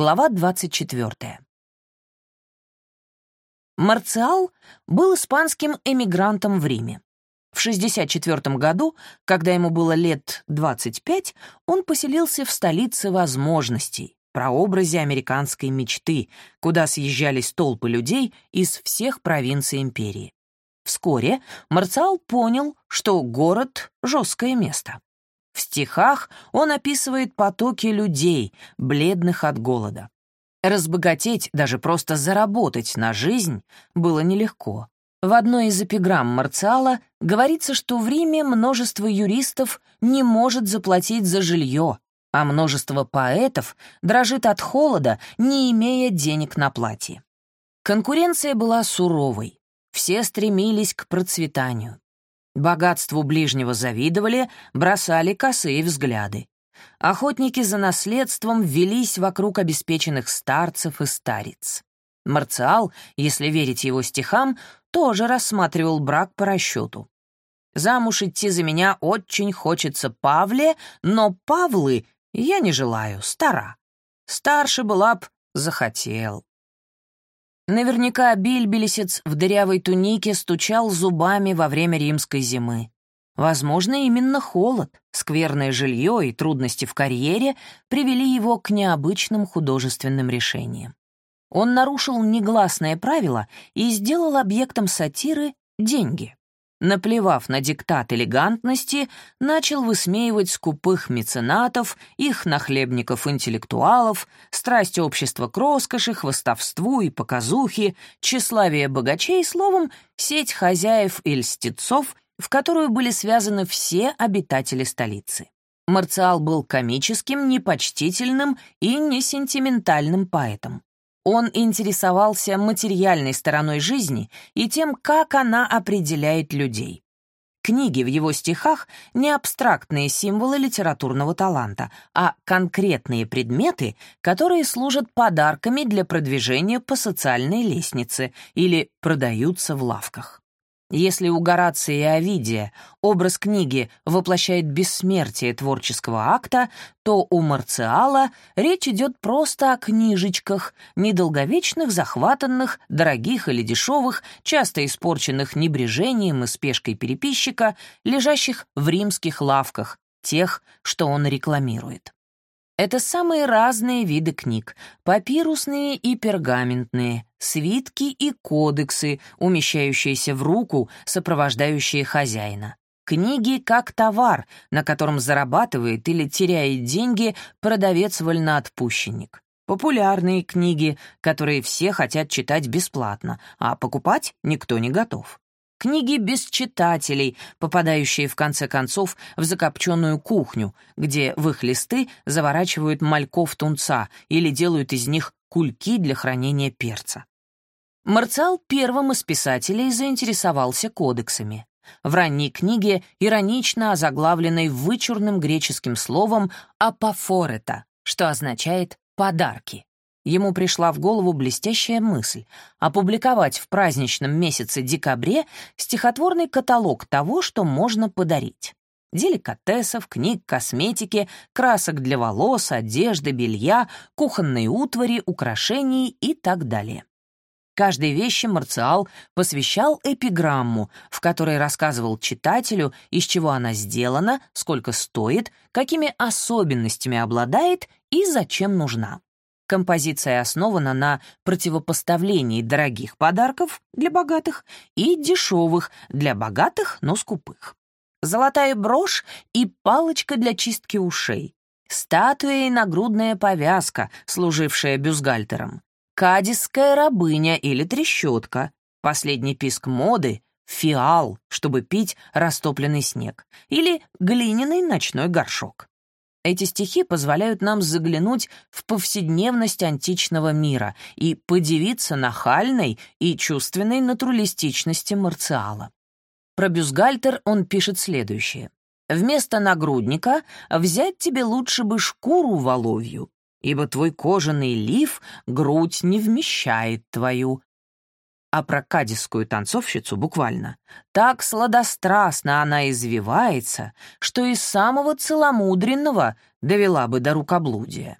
Глава 24. Марциал был испанским эмигрантом в Риме. В 64 году, когда ему было лет 25, он поселился в столице возможностей, прообразе американской мечты, куда съезжались толпы людей из всех провинций империи. Вскоре Марциал понял, что город — жесткое место. В стихах он описывает потоки людей, бледных от голода. Разбогатеть, даже просто заработать на жизнь, было нелегко. В одной из эпиграмм Марциала говорится, что в Риме множество юристов не может заплатить за жилье, а множество поэтов дрожит от холода, не имея денег на платье. Конкуренция была суровой. Все стремились к процветанию. Богатству ближнего завидовали, бросали косые взгляды. Охотники за наследством велись вокруг обеспеченных старцев и стариц. Марциал, если верить его стихам, тоже рассматривал брак по расчету. «Замуж идти за меня очень хочется Павле, но Павлы я не желаю, стара. Старше была б захотел». Наверняка бильбелесец в дырявой тунике стучал зубами во время римской зимы. Возможно, именно холод, скверное жилье и трудности в карьере привели его к необычным художественным решениям. Он нарушил негласное правило и сделал объектом сатиры деньги наплевав на диктат элегантности, начал высмеивать скупых меценатов, их нахлебников-интеллектуалов, страсть общества к роскоши, хвостовству и показухе, тщеславие богачей, словом, сеть хозяев и льстецов, в которую были связаны все обитатели столицы. Марциал был комическим, непочтительным и несентиментальным поэтом. Он интересовался материальной стороной жизни и тем, как она определяет людей. Книги в его стихах — не абстрактные символы литературного таланта, а конкретные предметы, которые служат подарками для продвижения по социальной лестнице или продаются в лавках. Если у Горация и Овидия образ книги воплощает бессмертие творческого акта, то у Марциала речь идет просто о книжечках, недолговечных, захватанных, дорогих или дешевых, часто испорченных небрежением и спешкой переписчика, лежащих в римских лавках, тех, что он рекламирует. Это самые разные виды книг — папирусные и пергаментные, свитки и кодексы, умещающиеся в руку, сопровождающие хозяина. Книги как товар, на котором зарабатывает или теряет деньги продавец-вольноотпущенник. Популярные книги, которые все хотят читать бесплатно, а покупать никто не готов. Книги без читателей, попадающие в конце концов в закопченную кухню, где в их листы заворачивают мальков тунца или делают из них кульки для хранения перца. Марциал первым из писателей заинтересовался кодексами. В ранней книге, иронично озаглавленной вычурным греческим словом «апофорета», что означает «подарки». Ему пришла в голову блестящая мысль — опубликовать в праздничном месяце декабре стихотворный каталог того, что можно подарить. Деликатесов, книг, косметики, красок для волос, одежды, белья, кухонной утвари, украшений и так далее. Каждой вещи Марциал посвящал эпиграмму, в которой рассказывал читателю, из чего она сделана, сколько стоит, какими особенностями обладает и зачем нужна. Композиция основана на противопоставлении дорогих подарков для богатых и дешевых для богатых, но скупых. Золотая брошь и палочка для чистки ушей. Статуя и нагрудная повязка, служившая бюстгальтером. Кадисская рабыня или трещотка. Последний писк моды — фиал, чтобы пить растопленный снег. Или глиняный ночной горшок. Эти стихи позволяют нам заглянуть в повседневность античного мира и подивиться нахальной и чувственной натуралистичности Марциала. Про бюстгальтер он пишет следующее. «Вместо нагрудника взять тебе лучше бы шкуру воловью, ибо твой кожаный лиф грудь не вмещает твою, а про кадисскую танцовщицу буквально. Так сладострастно она извивается, что из самого целомудренного довела бы до рукоблудия.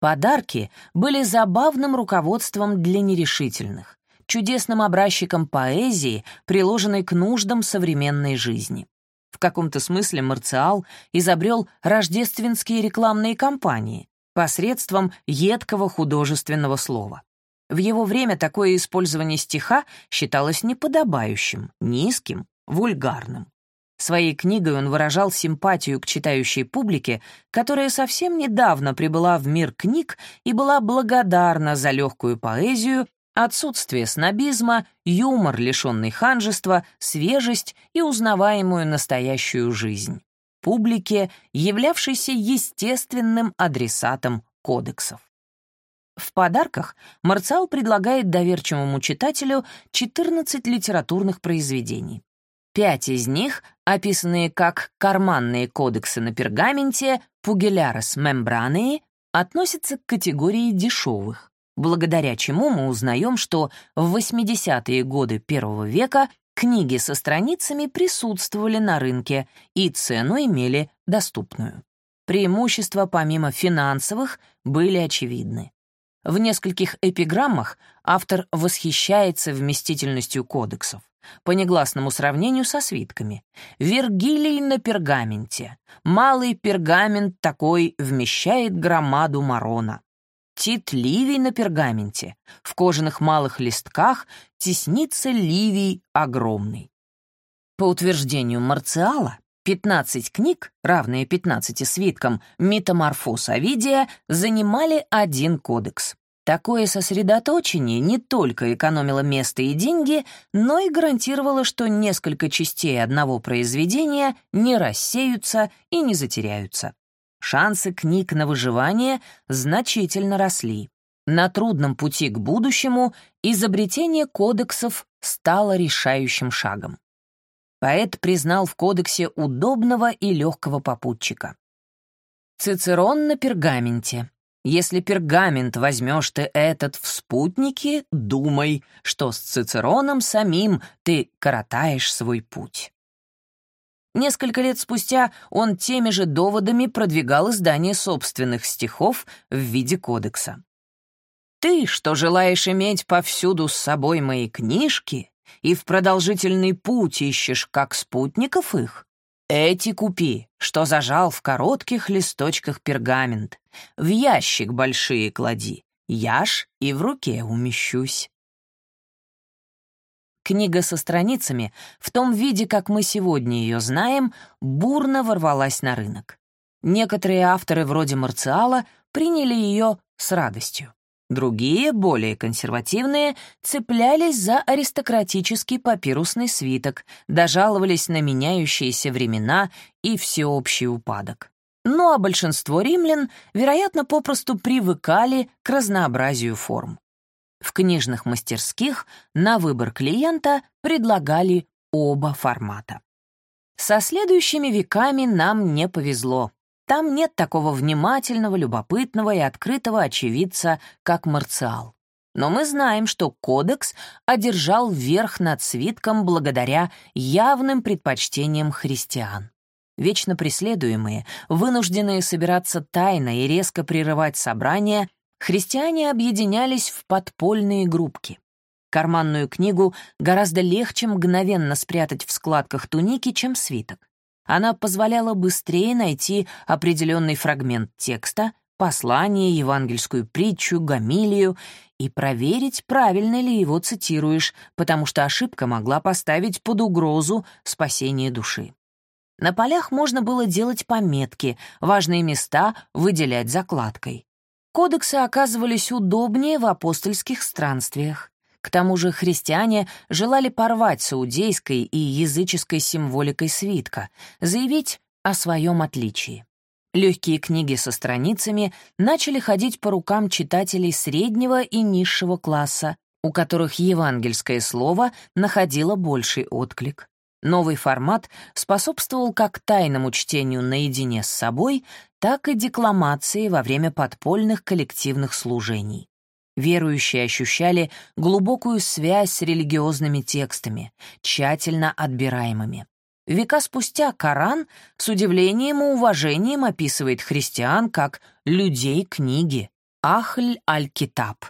Подарки были забавным руководством для нерешительных, чудесным образчиком поэзии, приложенной к нуждам современной жизни. В каком-то смысле Марциал изобрел рождественские рекламные кампании посредством едкого художественного слова. В его время такое использование стиха считалось неподобающим, низким, вульгарным. Своей книгой он выражал симпатию к читающей публике, которая совсем недавно прибыла в мир книг и была благодарна за легкую поэзию, отсутствие снобизма, юмор, лишенный ханжества, свежесть и узнаваемую настоящую жизнь. Публике, являвшейся естественным адресатом кодексов. В подарках Марциал предлагает доверчивому читателю 14 литературных произведений. Пять из них, описанные как карманные кодексы на пергаменте «Пугелярос мембрании», относятся к категории дешевых, благодаря чему мы узнаем, что в 80-е годы первого века книги со страницами присутствовали на рынке и цену имели доступную. Преимущества, помимо финансовых, были очевидны. В нескольких эпиграммах автор восхищается вместительностью кодексов по негласному сравнению со свитками. Вергилий на пергаменте. Малый пергамент такой вмещает громаду Марона. Тит Ливий на пергаменте. В кожаных малых листках теснится Ливий огромный. По утверждению Марциала, 15 книг, равные 15 свиткам «Метаморфоз Овидия», занимали один кодекс. Такое сосредоточение не только экономило место и деньги, но и гарантировало, что несколько частей одного произведения не рассеются и не затеряются. Шансы книг на выживание значительно росли. На трудном пути к будущему изобретение кодексов стало решающим шагом. Поэт признал в кодексе удобного и легкого попутчика. Цицерон на пергаменте. Если пергамент возьмешь ты этот в спутники, думай, что с Цицероном самим ты коротаешь свой путь. Несколько лет спустя он теми же доводами продвигал издание собственных стихов в виде кодекса. «Ты, что желаешь иметь повсюду с собой мои книжки и в продолжительный путь ищешь как спутников их, эти купи, что зажал в коротких листочках пергамент. В ящик большие клади. Я ж и в руке умещусь. Книга со страницами, в том виде, как мы сегодня ее знаем, бурно ворвалась на рынок. Некоторые авторы, вроде Марциала, приняли ее с радостью. Другие, более консервативные, цеплялись за аристократический папирусный свиток, дожаловались на меняющиеся времена и всеобщий упадок. Ну а большинство римлян, вероятно, попросту привыкали к разнообразию форм. В книжных мастерских на выбор клиента предлагали оба формата. Со следующими веками нам не повезло. Там нет такого внимательного, любопытного и открытого очевидца, как Марциал. Но мы знаем, что кодекс одержал верх над свитком благодаря явным предпочтениям христиан. Вечно преследуемые, вынужденные собираться тайно и резко прерывать собрания, христиане объединялись в подпольные группки. Карманную книгу гораздо легче мгновенно спрятать в складках туники, чем свиток. Она позволяла быстрее найти определенный фрагмент текста, послание, евангельскую притчу, гамилию и проверить, правильно ли его цитируешь, потому что ошибка могла поставить под угрозу спасение души. На полях можно было делать пометки, важные места выделять закладкой. Кодексы оказывались удобнее в апостольских странствиях. К тому же христиане желали порвать с иудейской и языческой символикой свитка, заявить о своем отличии. Легкие книги со страницами начали ходить по рукам читателей среднего и низшего класса, у которых евангельское слово находило больший отклик. Новый формат способствовал как тайному чтению наедине с собой, так и декламации во время подпольных коллективных служений. Верующие ощущали глубокую связь с религиозными текстами, тщательно отбираемыми. Века спустя Коран с удивлением и уважением описывает христиан как «людей книги». Ахль аль-Китаб.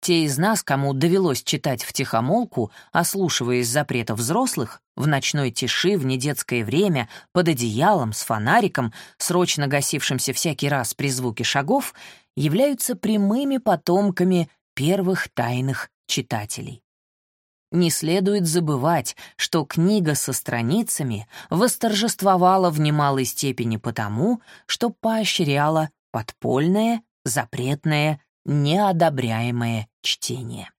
Те из нас, кому довелось читать втихомолку, ослушиваясь запретов взрослых, в ночной тиши, в недетское время, под одеялом, с фонариком, срочно гасившимся всякий раз при звуке шагов, являются прямыми потомками первых тайных читателей. Не следует забывать, что книга со страницами восторжествовала в немалой степени потому, что поощряла подпольное, запретное, неодобряемое чтение.